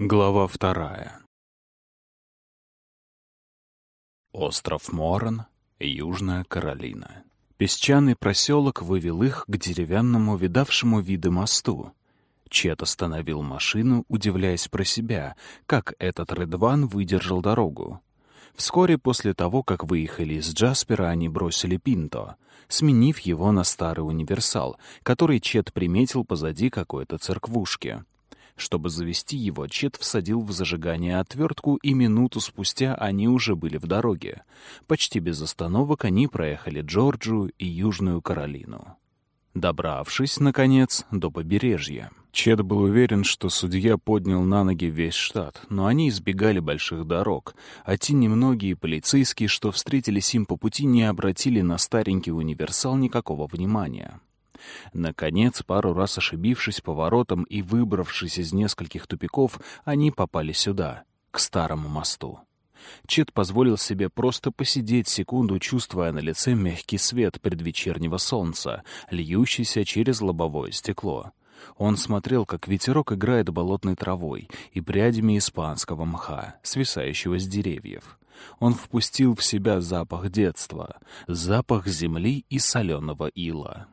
Глава вторая. Остров Моран, Южная Каролина. Песчаный проселок вывел их к деревянному, видавшему виды мосту. Чет остановил машину, удивляясь про себя, как этот Редван выдержал дорогу. Вскоре после того, как выехали из Джаспера, они бросили Пинто, сменив его на старый универсал, который Чет приметил позади какой-то церквушки. Чтобы завести его, Чет всадил в зажигание отвертку, и минуту спустя они уже были в дороге. Почти без остановок они проехали Джорджию и Южную Каролину. Добравшись, наконец, до побережья. Чет был уверен, что судья поднял на ноги весь штат, но они избегали больших дорог, а те немногие полицейские, что встретились им по пути, не обратили на старенький универсал никакого внимания. Наконец, пару раз ошибившись поворотом и выбравшись из нескольких тупиков, они попали сюда, к старому мосту. Чет позволил себе просто посидеть секунду, чувствуя на лице мягкий свет предвечернего солнца, льющийся через лобовое стекло. Он смотрел, как ветерок играет болотной травой и прядями испанского мха, свисающего с деревьев. Он впустил в себя запах детства, запах земли и соленого ила.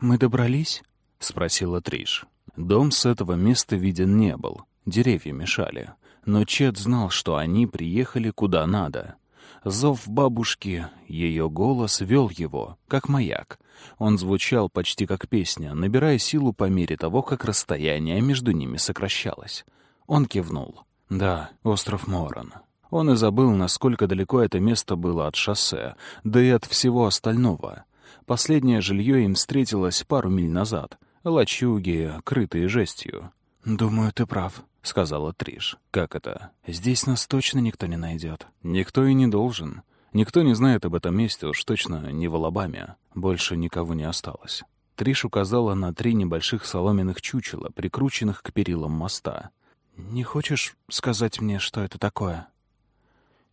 «Мы добрались?» — спросила Триш. Дом с этого места виден не был, деревья мешали. Но Чет знал, что они приехали куда надо. Зов бабушки, ее голос вел его, как маяк. Он звучал почти как песня, набирая силу по мере того, как расстояние между ними сокращалось. Он кивнул. «Да, остров Моран». Он и забыл, насколько далеко это место было от шоссе, да и от всего остального. Последнее жилье им встретилось пару миль назад. Лачуги, крытые жестью. «Думаю, ты прав», — сказала Триш. «Как это? Здесь нас точно никто не найдет». «Никто и не должен. Никто не знает об этом месте, уж точно не в Алабаме. Больше никого не осталось». Триш указала на три небольших соломенных чучела, прикрученных к перилам моста. «Не хочешь сказать мне, что это такое?»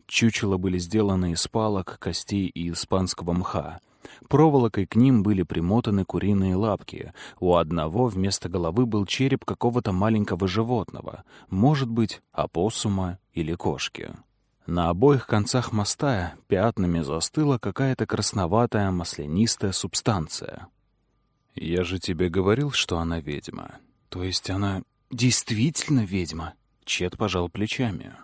Чучела были сделаны из палок, костей и испанского мха. Проволокой к ним были примотаны куриные лапки. У одного вместо головы был череп какого-то маленького животного, может быть, опоссума или кошки. На обоих концах моста пятнами застыла какая-то красноватая маслянистая субстанция. «Я же тебе говорил, что она ведьма. То есть она действительно ведьма?» Чет пожал плечами.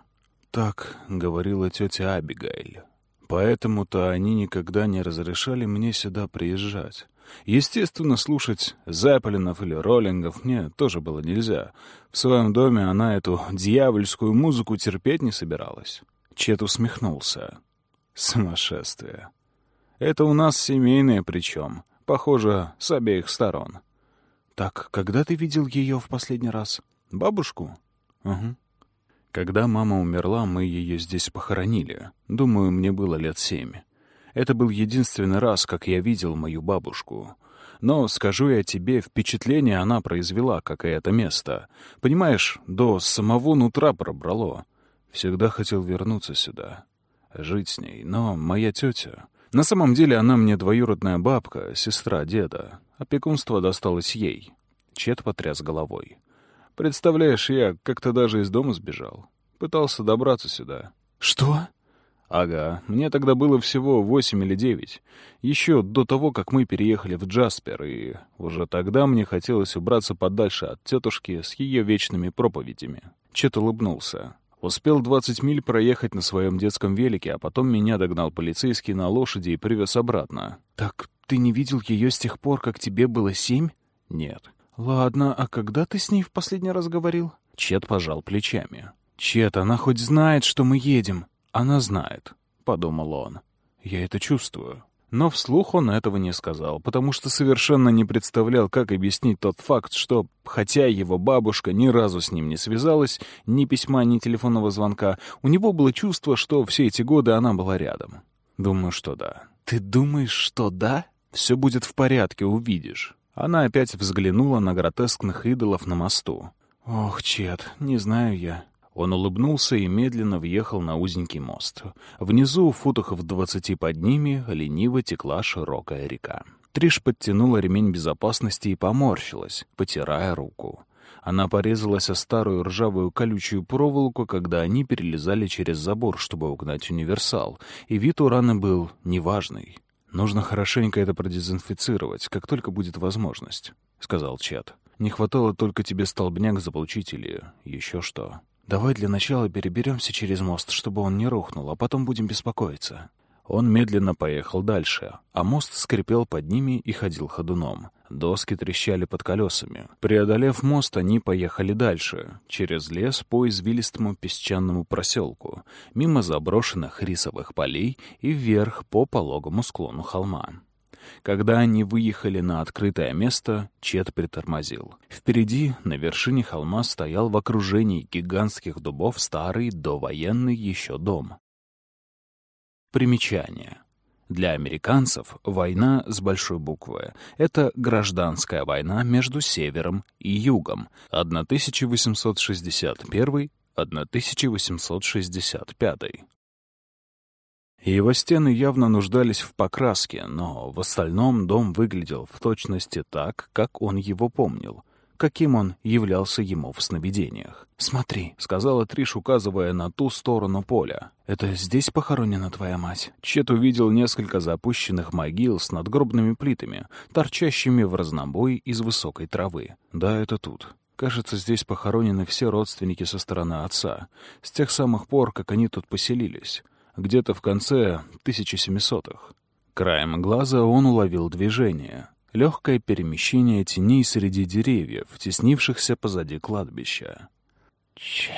«Так говорила тетя Абигайль. Поэтому-то они никогда не разрешали мне сюда приезжать. Естественно, слушать Зеппелинов или Роллингов мне тоже было нельзя. В своем доме она эту дьявольскую музыку терпеть не собиралась. Чет усмехнулся. Сумасшествие. Это у нас семейное причем. Похоже, с обеих сторон. Так, когда ты видел ее в последний раз? Бабушку? Угу. Когда мама умерла, мы ее здесь похоронили. Думаю, мне было лет семь. Это был единственный раз, как я видел мою бабушку. Но, скажу я тебе, впечатление она произвела, как и это место. Понимаешь, до самого нутра пробрало. Всегда хотел вернуться сюда, жить с ней. Но моя тетя... На самом деле она мне двоюродная бабка, сестра деда. Опекунство досталось ей. Чет потряс головой. Представляешь, я как-то даже из дома сбежал. Пытался добраться сюда. Что? Ага, мне тогда было всего восемь или девять. Еще до того, как мы переехали в Джаспер, и уже тогда мне хотелось убраться подальше от тетушки с ее вечными проповедями. Чет улыбнулся. Успел двадцать миль проехать на своем детском велике, а потом меня догнал полицейский на лошади и привез обратно. «Так ты не видел ее с тех пор, как тебе было семь?» «Нет. «Ладно, а когда ты с ней в последний раз говорил?» Чет пожал плечами. «Чет, она хоть знает, что мы едем?» «Она знает», — подумал он. «Я это чувствую». Но вслух он этого не сказал, потому что совершенно не представлял, как объяснить тот факт, что, хотя его бабушка ни разу с ним не связалась, ни письма, ни телефонного звонка, у него было чувство, что все эти годы она была рядом. Думаю, что да. «Ты думаешь, что да?» «Все будет в порядке, увидишь». Она опять взглянула на гротескных идолов на мосту. «Ох, Чет, не знаю я». Он улыбнулся и медленно въехал на узенький мост. Внизу, в футах в двадцати под ними, лениво текла широкая река. Триш подтянула ремень безопасности и поморщилась, потирая руку. Она порезалась о старую ржавую колючую проволоку, когда они перелезали через забор, чтобы угнать универсал, и вид у раны был неважный. «Нужно хорошенько это продезинфицировать, как только будет возможность», — сказал Чет. «Не хватало только тебе столбняк заполучить или еще что. Давай для начала переберемся через мост, чтобы он не рухнул, а потом будем беспокоиться». Он медленно поехал дальше, а мост скрипел под ними и ходил ходуном. Доски трещали под колесами. Преодолев мост, они поехали дальше, через лес по извилистому песчаному проселку, мимо заброшенных рисовых полей и вверх по пологому склону холма. Когда они выехали на открытое место, Чет притормозил. Впереди, на вершине холма, стоял в окружении гигантских дубов старый довоенный еще дом. Примечание. Для американцев война с большой буквы — это гражданская война между Севером и Югом 1861-1865. Его стены явно нуждались в покраске, но в остальном дом выглядел в точности так, как он его помнил — каким он являлся ему в сновидениях. «Смотри», — сказала Триш, указывая на ту сторону поля. «Это здесь похоронена твоя мать?» Чет увидел несколько запущенных могил с надгробными плитами, торчащими в разнобой из высокой травы. «Да, это тут. Кажется, здесь похоронены все родственники со стороны отца, с тех самых пор, как они тут поселились, где-то в конце 1700-х». Краем глаза он уловил движение — легкое перемещение теней среди деревьев, теснившихся позади кладбища. Чет.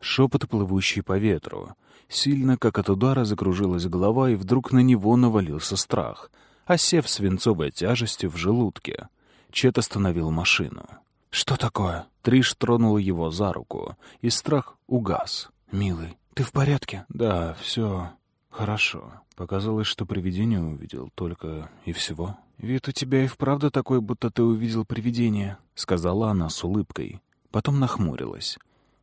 Шепот, плывущий по ветру. Сильно, как от удара, закружилась голова, и вдруг на него навалился страх, осев свинцовой тяжестью в желудке. Чет остановил машину. «Что такое?» Триш тронула его за руку, и страх угас. «Милый, ты в порядке?» «Да, все хорошо». Показалось, что привидение увидел, только и всего. «Вид у тебя и вправду такой, будто ты увидел привидение», — сказала она с улыбкой. Потом нахмурилась.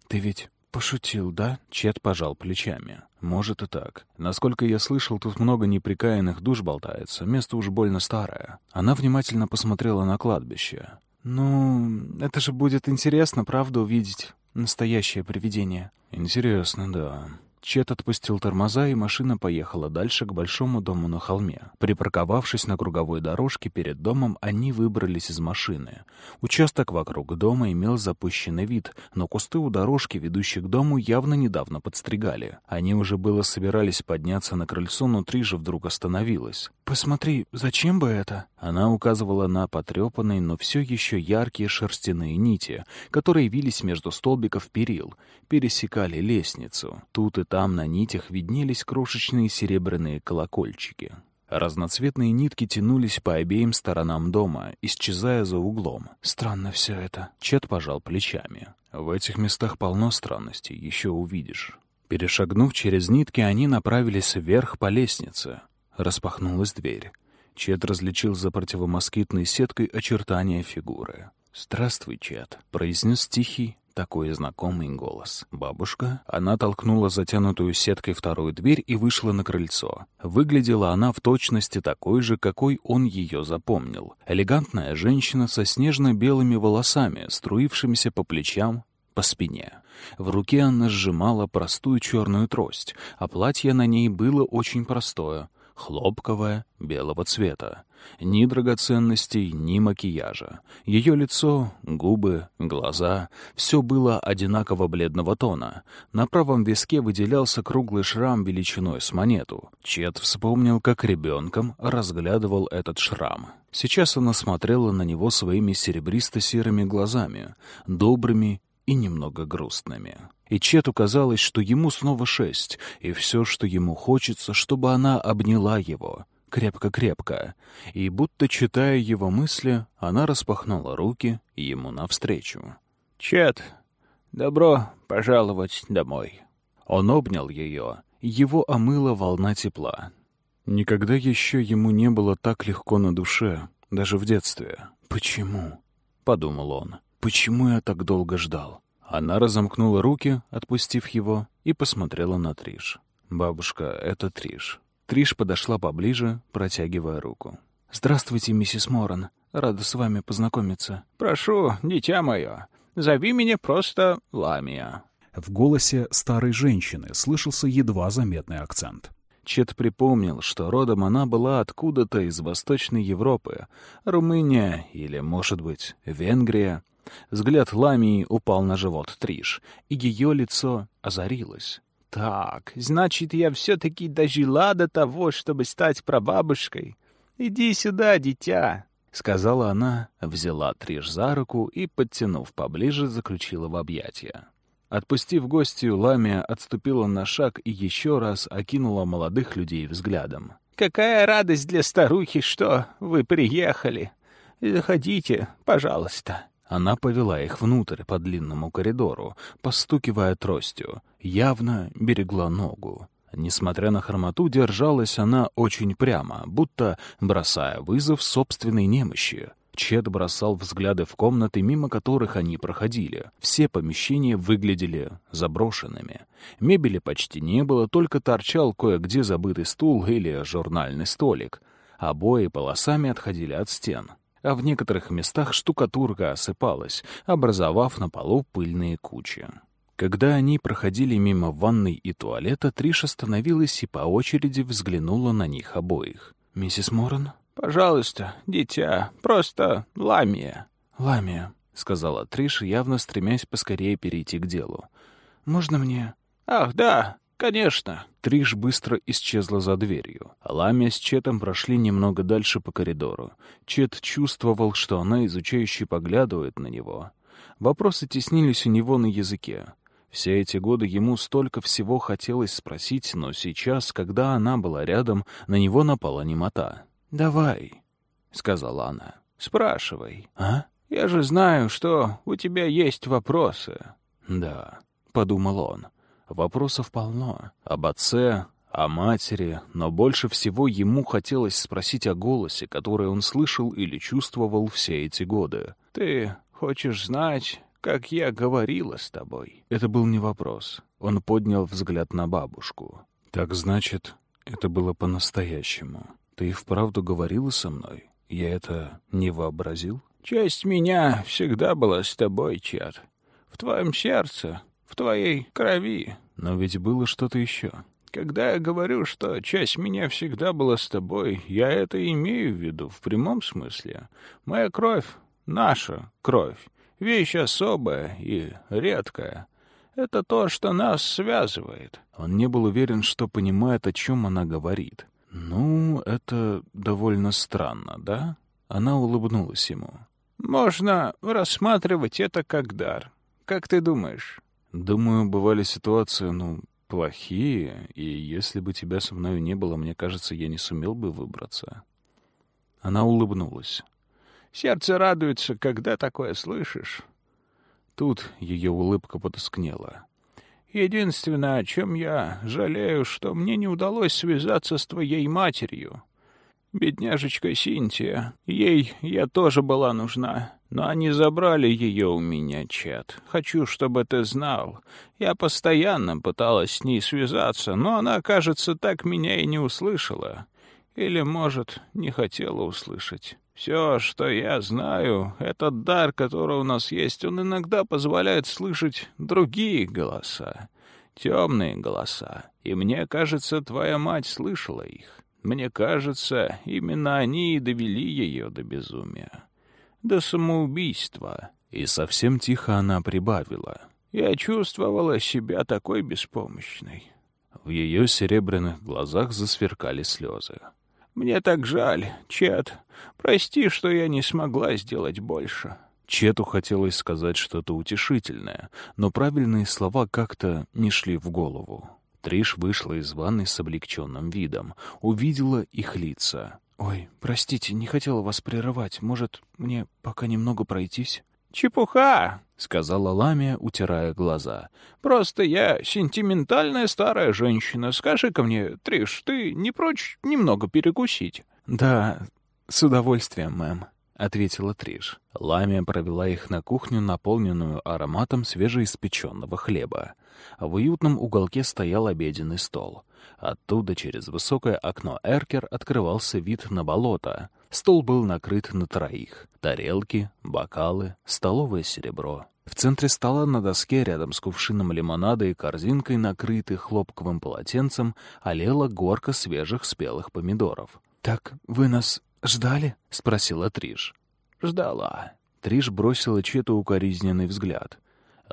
«Ты ведь пошутил, да?» Чет пожал плечами. «Может и так. Насколько я слышал, тут много неприкаянных душ болтается. Место уж больно старое». Она внимательно посмотрела на кладбище. «Ну, это же будет интересно, правда, увидеть настоящее привидение?» «Интересно, да», Чет отпустил тормоза, и машина поехала дальше к большому дому на холме. Припарковавшись на круговой дорожке перед домом, они выбрались из машины. Участок вокруг дома имел запущенный вид, но кусты у дорожки, ведущей к дому, явно недавно подстригали. Они уже было собирались подняться на крыльцо, но Три же вдруг остановилась. «Посмотри, зачем бы это?» Она указывала на потрепанные, но все еще яркие шерстяные нити, которые вились между столбиков перил, пересекали лестницу. Тут и там на нитях виднелись крошечные серебряные колокольчики. Разноцветные нитки тянулись по обеим сторонам дома, исчезая за углом. «Странно все это». Чет пожал плечами. «В этих местах полно странностей, еще увидишь». Перешагнув через нитки, они направились вверх по лестнице. Распахнулась дверь. Чет различил за противомоскитной сеткой очертания фигуры. «Здравствуй, Чет», — произнес тихий, такой знакомый голос. Бабушка, она толкнула затянутую сеткой вторую дверь и вышла на крыльцо. Выглядела она в точности такой же, какой он ее запомнил. Элегантная женщина со снежно-белыми волосами, струившимися по плечам, по спине. В руке она сжимала простую черную трость, а платье на ней было очень простое, хлопковая, белого цвета. Ни драгоценностей, ни макияжа. Ее лицо, губы, глаза — все было одинаково бледного тона. На правом виске выделялся круглый шрам величиной с монету. Чет вспомнил, как ребенком разглядывал этот шрам. Сейчас она смотрела на него своими серебристо-серыми глазами, добрыми и немного грустными. И Чету казалось, что ему снова шесть, и все, что ему хочется, чтобы она обняла его, крепко-крепко. И будто читая его мысли, она распахнула руки ему навстречу. «Чет, добро пожаловать домой». Он обнял ее, его омыла волна тепла. Никогда еще ему не было так легко на душе, даже в детстве. «Почему?» — подумал он. «Почему я так долго ждал?» Она разомкнула руки, отпустив его, и посмотрела на Триш. «Бабушка, это Триш». Триш подошла поближе, протягивая руку. «Здравствуйте, миссис Моран. Рада с вами познакомиться». «Прошу, дитя мое, зови меня просто Ламия». В голосе старой женщины слышался едва заметный акцент. Чет припомнил, что родом она была откуда-то из Восточной Европы, Румыния или, может быть, Венгрия. Взгляд Ламии упал на живот Триш, и ее лицо озарилось. «Так, значит, я все-таки дожила до того, чтобы стать прабабушкой. Иди сюда, дитя!» — сказала она, взяла Триш за руку и, подтянув поближе, заключила в объятия. Отпустив гостью, Ламия отступила на шаг и еще раз окинула молодых людей взглядом. «Какая радость для старухи, что вы приехали! Заходите, пожалуйста!» Она повела их внутрь по длинному коридору, постукивая тростью, явно берегла ногу. Несмотря на хромоту, держалась она очень прямо, будто бросая вызов собственной немощи. Чет бросал взгляды в комнаты, мимо которых они проходили. Все помещения выглядели заброшенными. Мебели почти не было, только торчал кое-где забытый стул или журнальный столик. Обои полосами отходили от стен. А в некоторых местах штукатурка осыпалась, образовав на полу пыльные кучи. Когда они проходили мимо ванной и туалета, Триш остановилась и по очереди взглянула на них обоих. «Миссис Моррен?» «Пожалуйста, дитя, просто ламия». «Ламия», — сказала Триш, явно стремясь поскорее перейти к делу. «Можно мне...» «Ах, да, конечно». Триш быстро исчезла за дверью. Ламия с Четом прошли немного дальше по коридору. Чет чувствовал, что она изучающе поглядывает на него. Вопросы теснились у него на языке. Все эти годы ему столько всего хотелось спросить, но сейчас, когда она была рядом, на него напала немота. «Давай», — сказала она, — «спрашивай. А? Я же знаю, что у тебя есть вопросы». «Да», — подумал он, — «вопросов полно. Об отце, о матери, но больше всего ему хотелось спросить о голосе, который он слышал или чувствовал все эти годы. «Ты хочешь знать, как я говорила с тобой?» Это был не вопрос. Он поднял взгляд на бабушку. «Так значит, это было по-настоящему». Ты вправду говорила со мной? Я это не вообразил? Часть меня всегда была с тобой, Чат. В твоем сердце, в твоей крови. Но ведь было что-то еще. Когда я говорю, что часть меня всегда была с тобой, я это имею в виду в прямом смысле. Моя кровь, наша кровь, вещь особая и редкая. Это то, что нас связывает. Он не был уверен, что понимает, о чем она говорит. «Ну, это довольно странно, да?» Она улыбнулась ему. «Можно рассматривать это как дар. Как ты думаешь?» «Думаю, бывали ситуации, ну, плохие, и если бы тебя со мной не было, мне кажется, я не сумел бы выбраться». Она улыбнулась. «Сердце радуется, когда такое слышишь». Тут ее улыбка потускнела. Единственное, о чем я жалею, что мне не удалось связаться с твоей матерью. Бедняжечка Синтия. Ей я тоже была нужна. Но они забрали ее у меня, Чет. Хочу, чтобы ты знал. Я постоянно пыталась с ней связаться, но она, кажется, так меня и не услышала. Или, может, не хотела услышать. Все, что я знаю, этот дар, который у нас есть, он иногда позволяет слышать другие голоса, темные голоса. И мне кажется, твоя мать слышала их. Мне кажется, именно они и довели ее до безумия, до самоубийства. И совсем тихо она прибавила. Я чувствовала себя такой беспомощной. В ее серебряных глазах засверкали слезы. Мне так жаль, Чет. Прости, что я не смогла сделать больше». Чету хотелось сказать что-то утешительное, но правильные слова как-то не шли в голову. Триш вышла из ванной с облегченным видом, увидела их лица. «Ой, простите, не хотела вас прерывать. Может, мне пока немного пройтись?» «Чепуха!» — сказала Ламия, утирая глаза. «Просто я сентиментальная старая женщина. Скажи-ка мне, Триш, ты не прочь немного перекусить?» «Да, с удовольствием, мэм», — ответила Триш. Ламия провела их на кухню, наполненную ароматом свежеиспеченного хлеба. В уютном уголке стоял обеденный стол. Оттуда через высокое окно Эркер открывался вид на болото. Стол был накрыт на троих. Тарелки, бокалы, столовое серебро. В центре стола на доске рядом с кувшином лимонада и корзинкой, накрытой хлопковым полотенцем, олела горка свежих спелых помидоров. «Так вы нас ждали?» — спросила Триш. «Ждала». Триш бросила Чету укоризненный взгляд.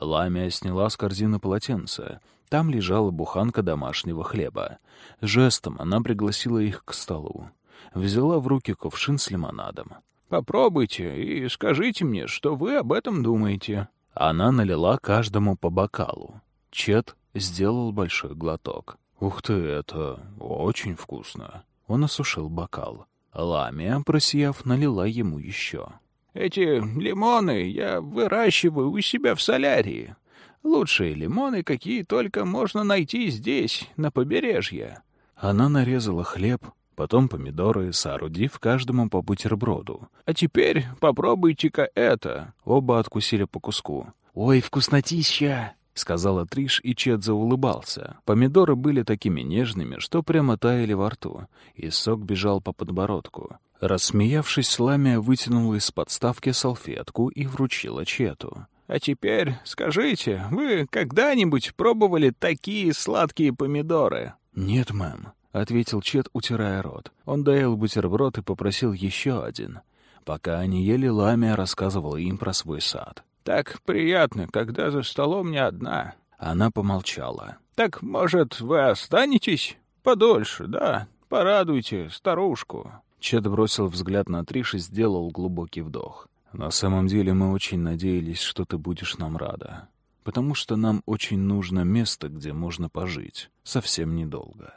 Ламия сняла с корзины полотенце. Там лежала буханка домашнего хлеба. Жестом она пригласила их к столу. Взяла в руки кувшин с лимонадом. «Попробуйте и скажите мне, что вы об этом думаете». Она налила каждому по бокалу. Чет сделал большой глоток. «Ух ты, это очень вкусно!» Он осушил бокал. Ламия, просияв, налила ему еще. «Эти лимоны я выращиваю у себя в солярии. Лучшие лимоны, какие только можно найти здесь, на побережье». Она нарезала хлеб, потом помидоры, соорудив каждому по бутерброду. «А теперь попробуйте-ка это». Оба откусили по куску. «Ой, вкуснотища!» — сказала Триш, и Чет заулыбался. Помидоры были такими нежными, что прямо таяли во рту, и сок бежал по подбородку. Рассмеявшись, Ламия вытянула из подставки салфетку и вручила Чету. «А теперь скажите, вы когда-нибудь пробовали такие сладкие помидоры?» «Нет, мэм», — ответил Чет, утирая рот. Он доел бутерброд и попросил еще один. Пока они ели, Ламия рассказывала им про свой сад. Так приятно, когда за столом не одна. Она помолчала. Так, может, вы останетесь подольше, да? Порадуйте старушку. Чет бросил взгляд на Триш и сделал глубокий вдох. На самом деле мы очень надеялись, что ты будешь нам рада. Потому что нам очень нужно место, где можно пожить. Совсем недолго.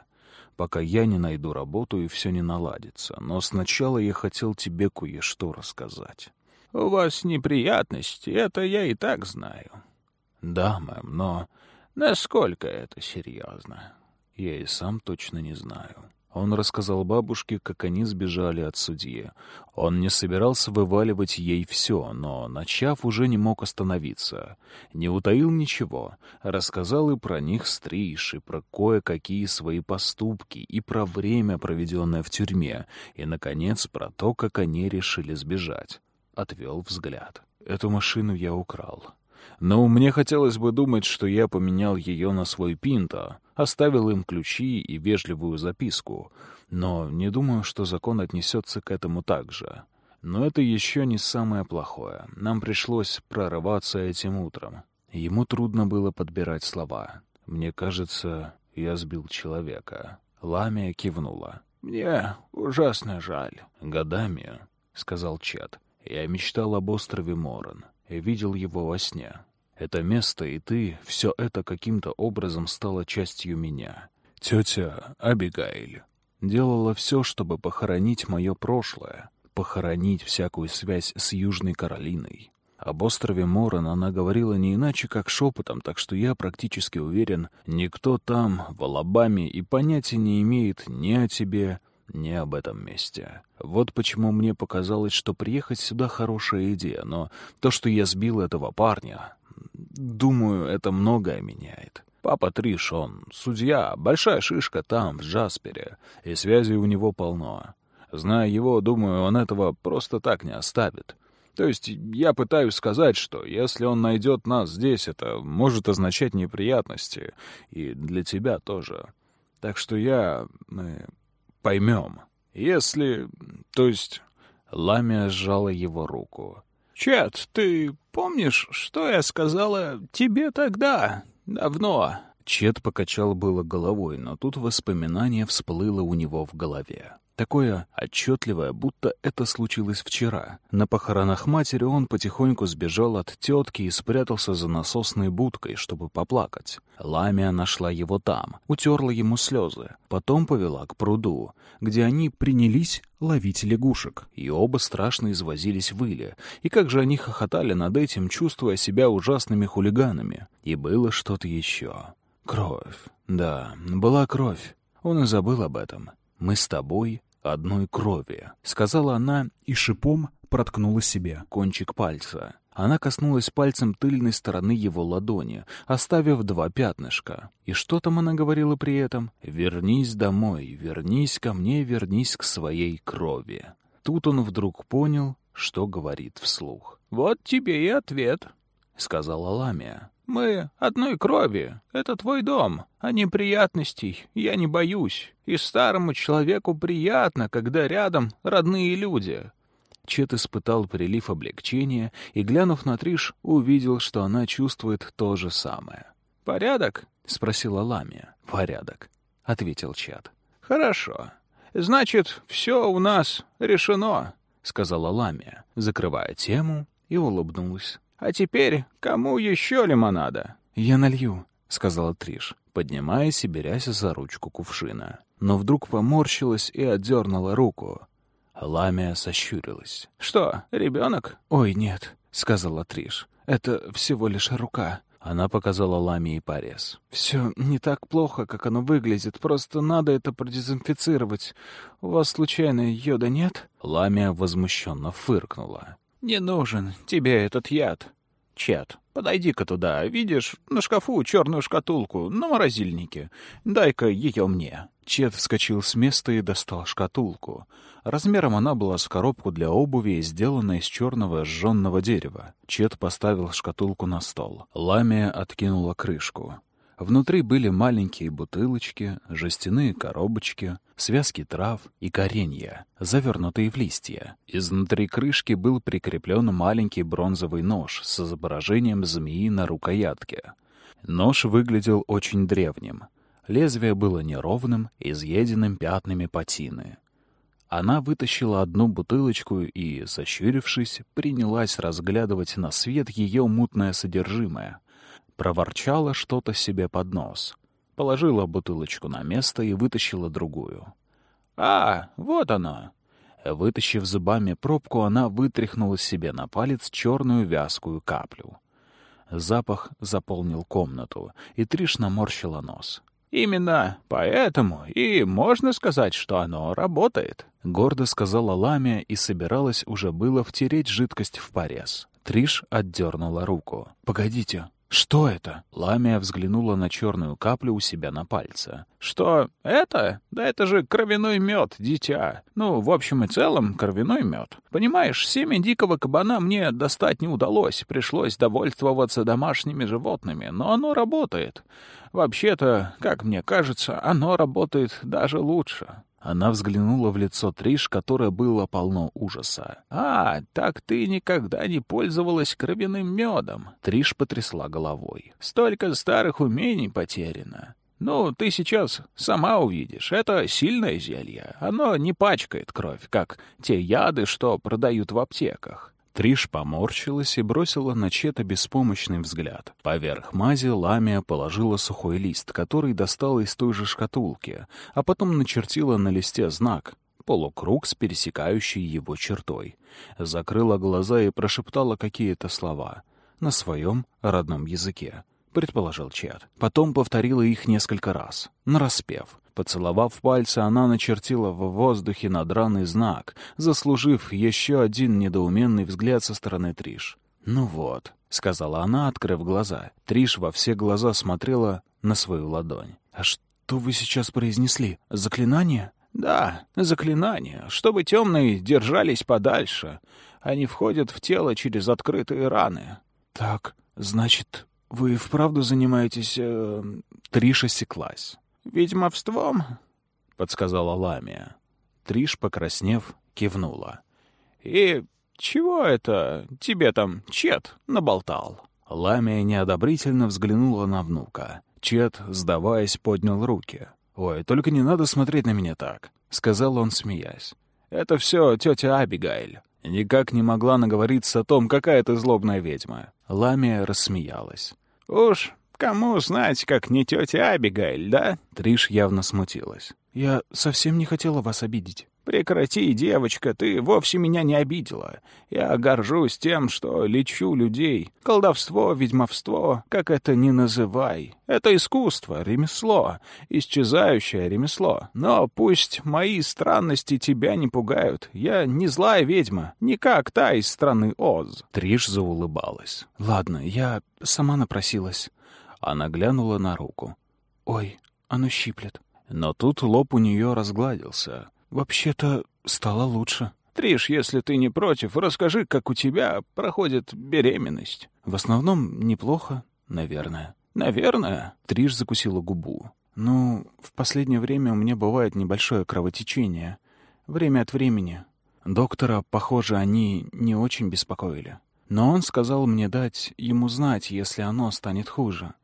Пока я не найду работу и все не наладится. Но сначала я хотел тебе кое-что рассказать. У вас неприятности, это я и так знаю. Да, мэм, но насколько это серьезно? Я и сам точно не знаю. Он рассказал бабушке, как они сбежали от судьи. Он не собирался вываливать ей все, но, начав, уже не мог остановиться. Не утаил ничего. Рассказал и про них стриж, и про кое-какие свои поступки, и про время, проведенное в тюрьме, и, наконец, про то, как они решили сбежать отвел взгляд. Эту машину я украл. Но мне хотелось бы думать, что я поменял ее на свой Пинто, оставил им ключи и вежливую записку, но не думаю, что закон отнесется к этому так же. Но это еще не самое плохое. Нам пришлось прорываться этим утром. Ему трудно было подбирать слова. Мне кажется, я сбил человека. Ламия кивнула. «Мне ужасно жаль». «Годами», — сказал Чет. Я мечтал об острове Моран и видел его во сне. Это место и ты, все это каким-то образом стало частью меня. Тетя Абигайль делала все, чтобы похоронить мое прошлое, похоронить всякую связь с Южной Каролиной. Об острове Моран она говорила не иначе, как шепотом, так что я практически уверен, никто там, в Алабаме, и понятия не имеет ни о тебе, не об этом месте. Вот почему мне показалось, что приехать сюда хорошая идея, но то, что я сбил этого парня, думаю, это многое меняет. Папа Триш, он судья, большая шишка там, в Джаспере, и связей у него полно. Зная его, думаю, он этого просто так не оставит. То есть я пытаюсь сказать, что если он найдет нас здесь, это может означать неприятности, и для тебя тоже. Так что я... Мы поймем. Если... То есть... Ламия сжала его руку. «Чет, ты помнишь, что я сказала тебе тогда, давно?» Чет покачал было головой, но тут воспоминание всплыло у него в голове. Такое отчетливое, будто это случилось вчера. На похоронах матери он потихоньку сбежал от тетки и спрятался за насосной будкой, чтобы поплакать. Ламия нашла его там, утерла ему слезы, потом повела к пруду, где они принялись ловить лягушек, и оба страшно извозились в иле. И как же они хохотали над этим, чувствуя себя ужасными хулиганами. И было что-то еще. Кровь. Да, была кровь. Он и забыл об этом. Мы с тобой одной крови», — сказала она и шипом проткнула себе. кончик пальца. Она коснулась пальцем тыльной стороны его ладони, оставив два пятнышка. И что там она говорила при этом? «Вернись домой, вернись ко мне, вернись к своей крови». Тут он вдруг понял, что говорит вслух. «Вот тебе и ответ», — сказала Ламия. Мы одной крови. Это твой дом, а неприятностей я не боюсь. И старому человеку приятно, когда рядом родные люди». Чет испытал прилив облегчения и, глянув на Триш, увидел, что она чувствует то же самое. «Порядок?» — спросила Ламия. «Порядок», — ответил Чет. «Хорошо. Значит, все у нас решено», — сказала Ламия, закрывая тему и улыбнулась. А теперь кому еще лимонада?» «Я налью», — сказала Триш, поднимаясь и берясь за ручку кувшина. Но вдруг поморщилась и отдернула руку. Ламия сощурилась. «Что, ребенок?» «Ой, нет», — сказала Триш. «Это всего лишь рука». Она показала Ламии порез. «Все не так плохо, как оно выглядит. Просто надо это продезинфицировать. У вас, случайно, йода нет?» Ламия возмущенно фыркнула. «Не нужен тебе этот яд. Чет, подойди-ка туда. Видишь, на шкафу черную шкатулку, на морозильнике. Дай-ка ее мне». Чет вскочил с места и достал шкатулку. Размером она была с коробку для обуви, сделанной из черного сжженного дерева. Чет поставил шкатулку на стол. Ламия откинула крышку. Внутри были маленькие бутылочки, жестяные коробочки, связки трав и коренья, завернутые в листья. Изнутри крышки был прикреплен маленький бронзовый нож с изображением змеи на рукоятке. Нож выглядел очень древним. Лезвие было неровным, изъеденным пятнами патины. Она вытащила одну бутылочку и, сощурившись, принялась разглядывать на свет ее мутное содержимое — проворчала что-то себе под нос, положила бутылочку на место и вытащила другую. «А, вот она!» Вытащив зубами пробку, она вытряхнула себе на палец черную вязкую каплю. Запах заполнил комнату, и Триш наморщила нос. «Именно поэтому и можно сказать, что оно работает», — гордо сказала Ламия и собиралась уже было втереть жидкость в порез. Триш отдернула руку. «Погодите, «Что это?» Ламия взглянула на черную каплю у себя на пальце. «Что это? Да это же кровяной мед, дитя. Ну, в общем и целом, кровяной мед. Понимаешь, семя дикого кабана мне достать не удалось. Пришлось довольствоваться домашними животными, но оно работает. Вообще-то, как мне кажется, оно работает даже лучше. Она взглянула в лицо Триш, которое было полно ужаса. «А, так ты никогда не пользовалась кровяным медом?» Триш потрясла головой. «Столько старых умений потеряно. Ну, ты сейчас сама увидишь. Это сильное зелье. Оно не пачкает кровь, как те яды, что продают в аптеках. Триш поморщилась и бросила на Чета беспомощный взгляд. Поверх мази Ламия положила сухой лист, который достала из той же шкатулки, а потом начертила на листе знак — полукруг с пересекающей его чертой. Закрыла глаза и прошептала какие-то слова на своем родном языке, предположил Чет. Потом повторила их несколько раз, нараспев — Поцеловав пальцы, она начертила в воздухе надраный знак, заслужив еще один недоуменный взгляд со стороны Триш. «Ну вот», — сказала она, открыв глаза. Триш во все глаза смотрела на свою ладонь. «А что вы сейчас произнесли? Заклинание?» «Да, заклинание, чтобы темные держались подальше. Они входят в тело через открытые раны». «Так, значит, вы вправду занимаетесь...» э... Триша секлась. «Ведьмовством?» — подсказала Ламия. Триш, покраснев, кивнула. «И чего это тебе там Чет наболтал?» Ламия неодобрительно взглянула на внука. Чет, сдаваясь, поднял руки. «Ой, только не надо смотреть на меня так», — сказал он, смеясь. «Это все тетя Абигайль. Никак не могла наговориться о том, какая ты злобная ведьма». Ламия рассмеялась. «Уж Кому знать, как не тетя Абигайль, да?» Триш явно смутилась. «Я совсем не хотела вас обидеть». Прекрати, девочка, ты вовсе меня не обидела. Я горжусь тем, что лечу людей. Колдовство, ведьмовство, как это ни называй. Это искусство, ремесло, исчезающее ремесло. Но пусть мои странности тебя не пугают. Я не злая ведьма, не как та из страны Оз. Триш заулыбалась. Ладно, я сама напросилась. Она глянула на руку. Ой, оно щиплет. Но тут лоб у нее разгладился. «Вообще-то стало лучше. Триш, если ты не против, расскажи, как у тебя проходит беременность». «В основном неплохо, наверное». «Наверное?» Триш закусила губу. «Ну, в последнее время у меня бывает небольшое кровотечение. Время от времени. Доктора, похоже, они не очень беспокоили. Но он сказал мне дать ему знать, если оно станет хуже.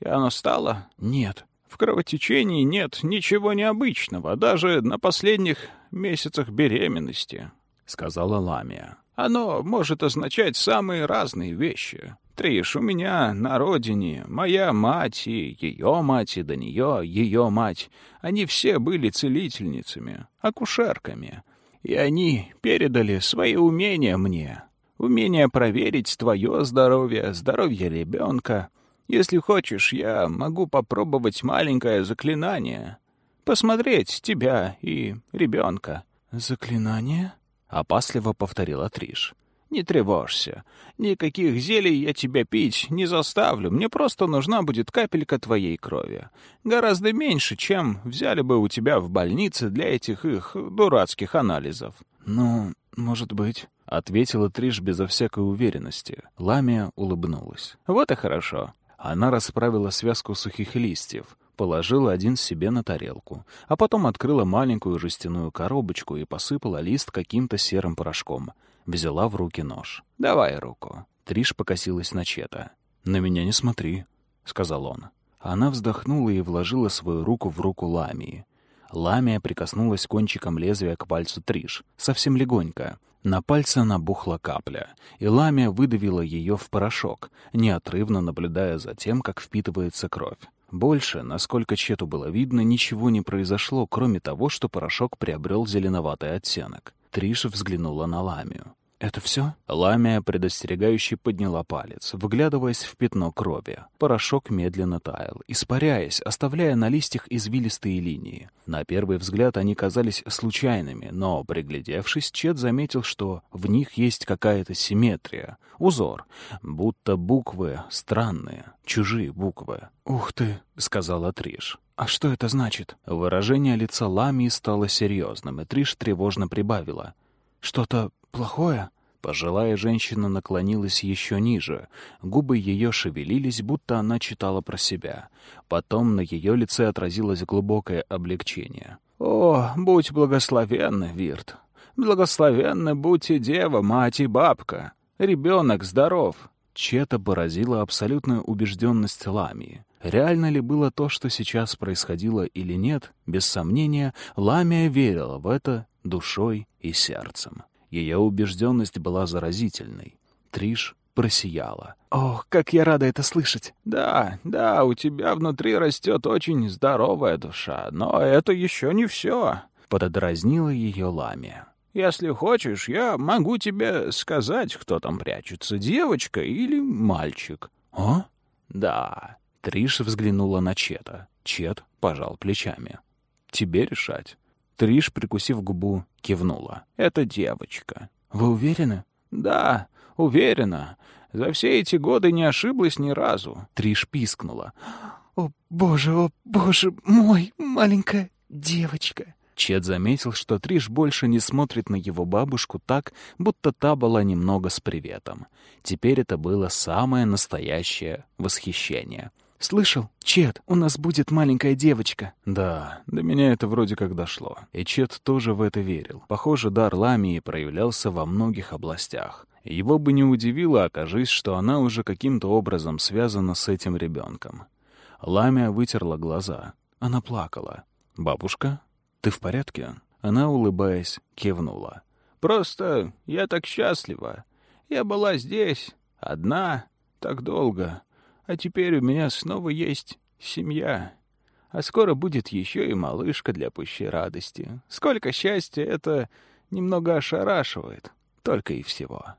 И оно стало? Нет. В кровотечении нет ничего необычного, даже на последних месяцах беременности, — сказала Ламия. Оно может означать самые разные вещи. Триш, у меня на родине моя мать и ее мать, и до нее ее мать. Они все были целительницами, акушерками. И они передали свои умения мне. Умение проверить твое здоровье, здоровье ребенка — если хочешь, я могу попробовать маленькое заклинание. Посмотреть тебя и ребенка». «Заклинание?» — опасливо повторила Триш. «Не тревожься. Никаких зелий я тебя пить не заставлю. Мне просто нужна будет капелька твоей крови. Гораздо меньше, чем взяли бы у тебя в больнице для этих их дурацких анализов». «Ну, может быть», — ответила Триш безо всякой уверенности. Ламия улыбнулась. «Вот и хорошо. Она расправила связку сухих листьев, положила один себе на тарелку, а потом открыла маленькую жестяную коробочку и посыпала лист каким-то серым порошком. Взяла в руки нож. «Давай руку». Триш покосилась на Чета. «На меня не смотри», — сказал он. Она вздохнула и вложила свою руку в руку Ламии. Ламия прикоснулась кончиком лезвия к пальцу Триш, совсем легонько, на пальце набухла капля, и ламия выдавила ее в порошок, неотрывно наблюдая за тем, как впитывается кровь. Больше, насколько Чету было видно, ничего не произошло, кроме того, что порошок приобрел зеленоватый оттенок. Триша взглянула на ламию. «Это все?» Ламия предостерегающе подняла палец, выглядываясь в пятно крови. Порошок медленно таял, испаряясь, оставляя на листьях извилистые линии. На первый взгляд они казались случайными, но, приглядевшись, Чет заметил, что в них есть какая-то симметрия, узор, будто буквы странные, чужие буквы. «Ух ты!» — сказала Триш. «А что это значит?» Выражение лица Ламии стало серьезным, и Триш тревожно прибавила. «Что-то плохое?» Пожилая женщина наклонилась еще ниже. Губы ее шевелились, будто она читала про себя. Потом на ее лице отразилось глубокое облегчение. «О, будь благословенна, Вирт! Благословенна будь и дева, мать и бабка! Ребенок здоров!» Чета поразила абсолютную убежденность Ламии. Реально ли было то, что сейчас происходило или нет, без сомнения, Ламия верила в это душой и сердцем. Ее убежденность была заразительной. Триш просияла. «Ох, как я рада это слышать!» «Да, да, у тебя внутри растет очень здоровая душа, но это еще не все!» Пододразнила ее Ламия. «Если хочешь, я могу тебе сказать, кто там прячется, девочка или мальчик». «А?» «Да». Триш взглянула на Чета. Чет пожал плечами. «Тебе решать». Триш, прикусив губу, кивнула. «Это девочка». «Вы уверены?» «Да, уверена. За все эти годы не ошиблась ни разу». Триш пискнула. «О, боже, о, боже мой, маленькая девочка!» Чет заметил, что Триш больше не смотрит на его бабушку так, будто та была немного с приветом. Теперь это было самое настоящее восхищение — «Слышал? Чет, у нас будет маленькая девочка». Да, до меня это вроде как дошло. И Чет тоже в это верил. Похоже, дар Ламии проявлялся во многих областях. Его бы не удивило, окажись, что она уже каким-то образом связана с этим ребенком. Ламия вытерла глаза. Она плакала. «Бабушка, ты в порядке?» Она, улыбаясь, кивнула. «Просто я так счастлива. Я была здесь, одна, так долго. А теперь у меня снова есть семья. А скоро будет еще и малышка для пущей радости. Сколько счастья, это немного ошарашивает. Только и всего.